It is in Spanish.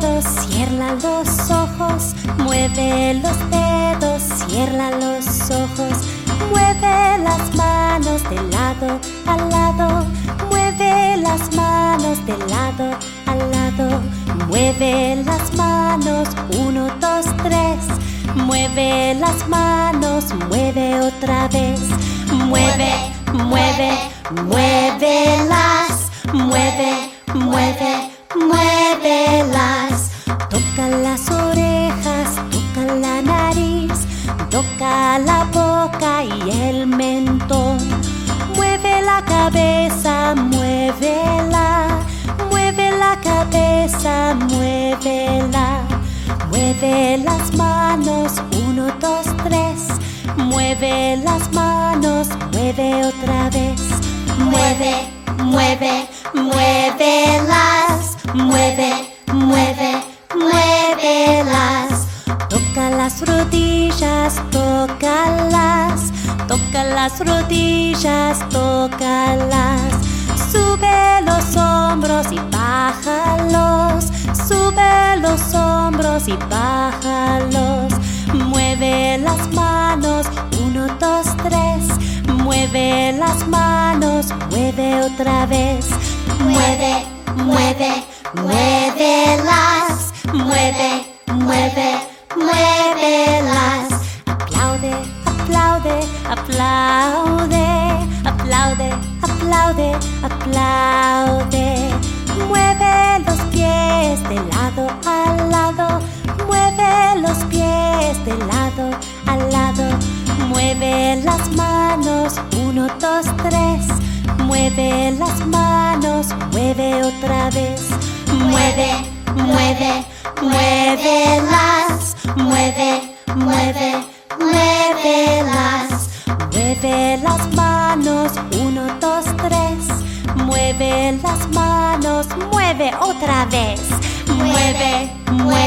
dedos, cierra los ojos, mueve los dedos, cierra los ojos, mueve las manos de lado a lado, mueve las manos de lado a lado, mueve las manos, uno, dos, tres, mueve las manos, mueve otra vez, mueve, mueve, muévelas, mueve, mueve, muévelas. Toca las orejas, toca la nariz, toca la boca y el mentón. Mueve la cabeza, muévela, mueve la cabeza, muévela. Mueve las manos, uno, dos, tres. Mueve las manos, mueve otra vez. Mueve, mueve, muévelas. Mueve, mueve, rodillas, tócalas. Toca las rodillas, tócalas. Sube los hombros y bájalos. Sube los hombros y bájalos. Mueve las manos, uno, dos, tres. Mueve las manos, mueve otra vez. Mueve, mueve, muévelas. Mueve, mueve, muévelas. Aplaude, aplaude, aplaude, aplaude. Mueve los pies de lado a lado, mueve los pies de lado a lado. Mueve las manos, uno, dos, tres. Mueve las manos, mueve otra vez. Mueve, mueve, muévelas. Mueve, mueve, muévelas. Mueve las manos, uno, dos, tres. Mueve las manos, mueve otra vez. Mueve, mueve. mueve